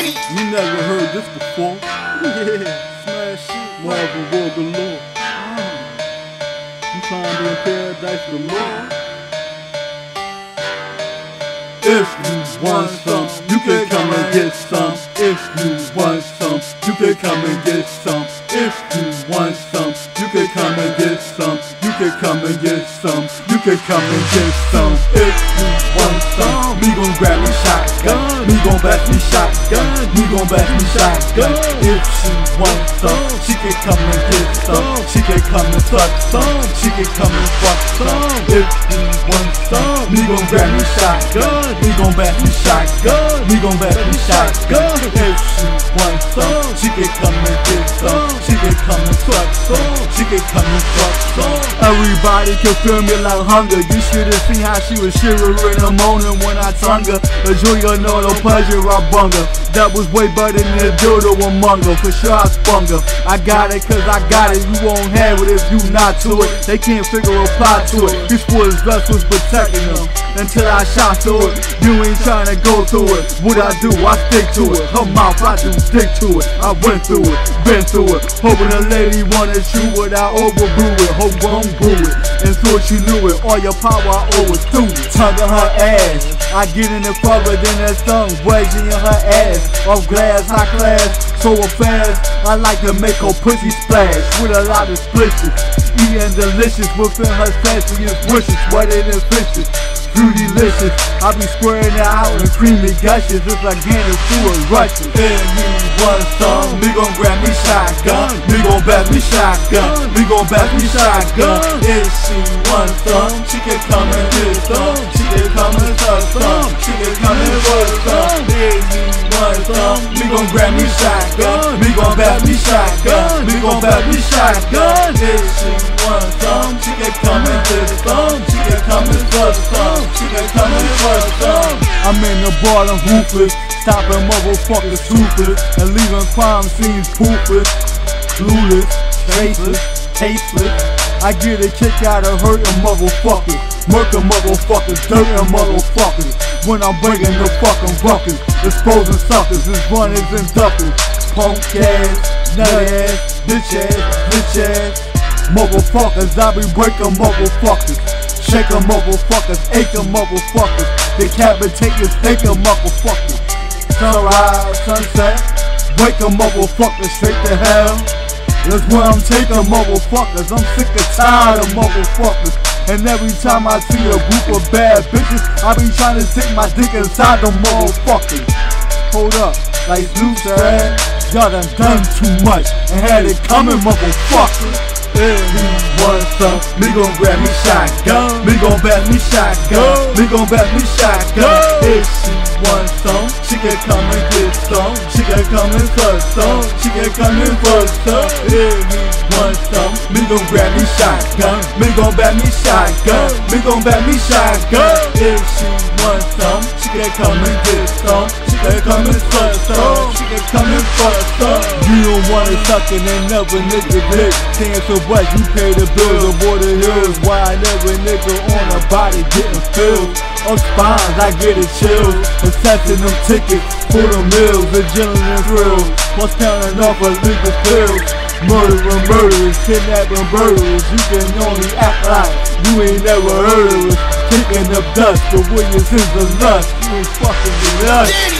You never heard this before. Yeah, smash shit. Marvin War galore. You trying to be in paradise the If you want some, you can come and get some. If you want some, you can come and get some. If you want some, you can come and get some. You can come and get some. You can come and get some. If you want some, me gon' grab me shotgun. Gon' back me shotgun. If she wants some, she can come and get some. She can come and suck some. She can come and fuck some. If you want some, me gon' grab me shotgun. Me gon' back me shotgun. Me gon' back me shotgun. If she wants some, she can come and get some. She can come and suck some. And fuck. Everybody can feel me like hunger. You should've seen how she was shivering and moaning when I tongue her. The joy no no pleasure I bung her. That was way better than the dildo among her. For sure I spung her. I got it cause I got it. You won't have it if you not to it. They can't figure a plot to it. This was was protecting them. Until I shot through it. You ain't trying to go through it. What I do, I stick to it. Her mouth, I do stick to it. I went through it, been through it. Hoping a lady wanna wanted you without overbrew it. Hope won't brew it. And thought you knew it. All your power I it. Tongue in her ass. I get in it further than that tongue. Wedging in her ass. Off glass, high class. So fast, I like to make her pussy splash with a lot of splishes. Eating delicious within her fanciest wishes, wetter than fishes. Fruity delicious, I be squaring it out in creamy gushes. It's like getting through a rush. And me want some? Me gon' grab me shotgun. Me gon' back me shotgun. Me gon' back me shotgun. If she want some, she can come and get some. She can come and suck some. She can come and work some. If you want some, me gon' grab me shotgun. Me gon' back me shotgun. Me gon' back me shotgun. If she she can come and the some. She can come and suck some. She can come and work some. I'm in the bottom hoopers, stopping motherfuckers toothless and leaving crime scenes poofless, clueless, faceless, tasteless. I get a kick out of hurting motherfuckers, murking motherfuckers, dirty motherfuckers. When I'm breaking the fucking buckets, exposing suckers, is runners and duckers. Punk ass, nut ass, bitch ass, bitch ass. Motherfuckers, I be breaking motherfuckers. Shaking motherfuckers, aching motherfuckers. Decapitating, taking motherfuckers. Sunrise, sunset, wake a motherfucker straight to hell. That's where I'm taking motherfuckers. I'm sick and tired of motherfuckers. And every time I see a group of bad bitches, I be trying to stick my dick inside them motherfuckers. Hold up, like Snoop said, y'all done done too much and had it coming, motherfuckers. If he want some, me gon' grab me shotgun. Me gon' back me shotgun. Me gon' back me shotgun. If she want some, she can come and get some. She can come and fuck some. She can come and fuck some. If he want some, me gon' grab me shotgun. Me gon' back me shotgun. Me gon' back me shotgun. If she want some, she can come and get some. She can come and fuck some. She can come and fuck some. You don't suck it and never nigga dick. Saying so what? You pay the bills aboard the hills. Why I never nigga on a body getting filled? On spines, I get it chills. Assessing them tickets for the meals, adrenaline thrills. Plus counting off a illegal pills. Murdering murderers, kidnapping murderers. You can only act like you ain't never heard of us. Kicking up dust, but Williams is a lust. You ain't fucking with us.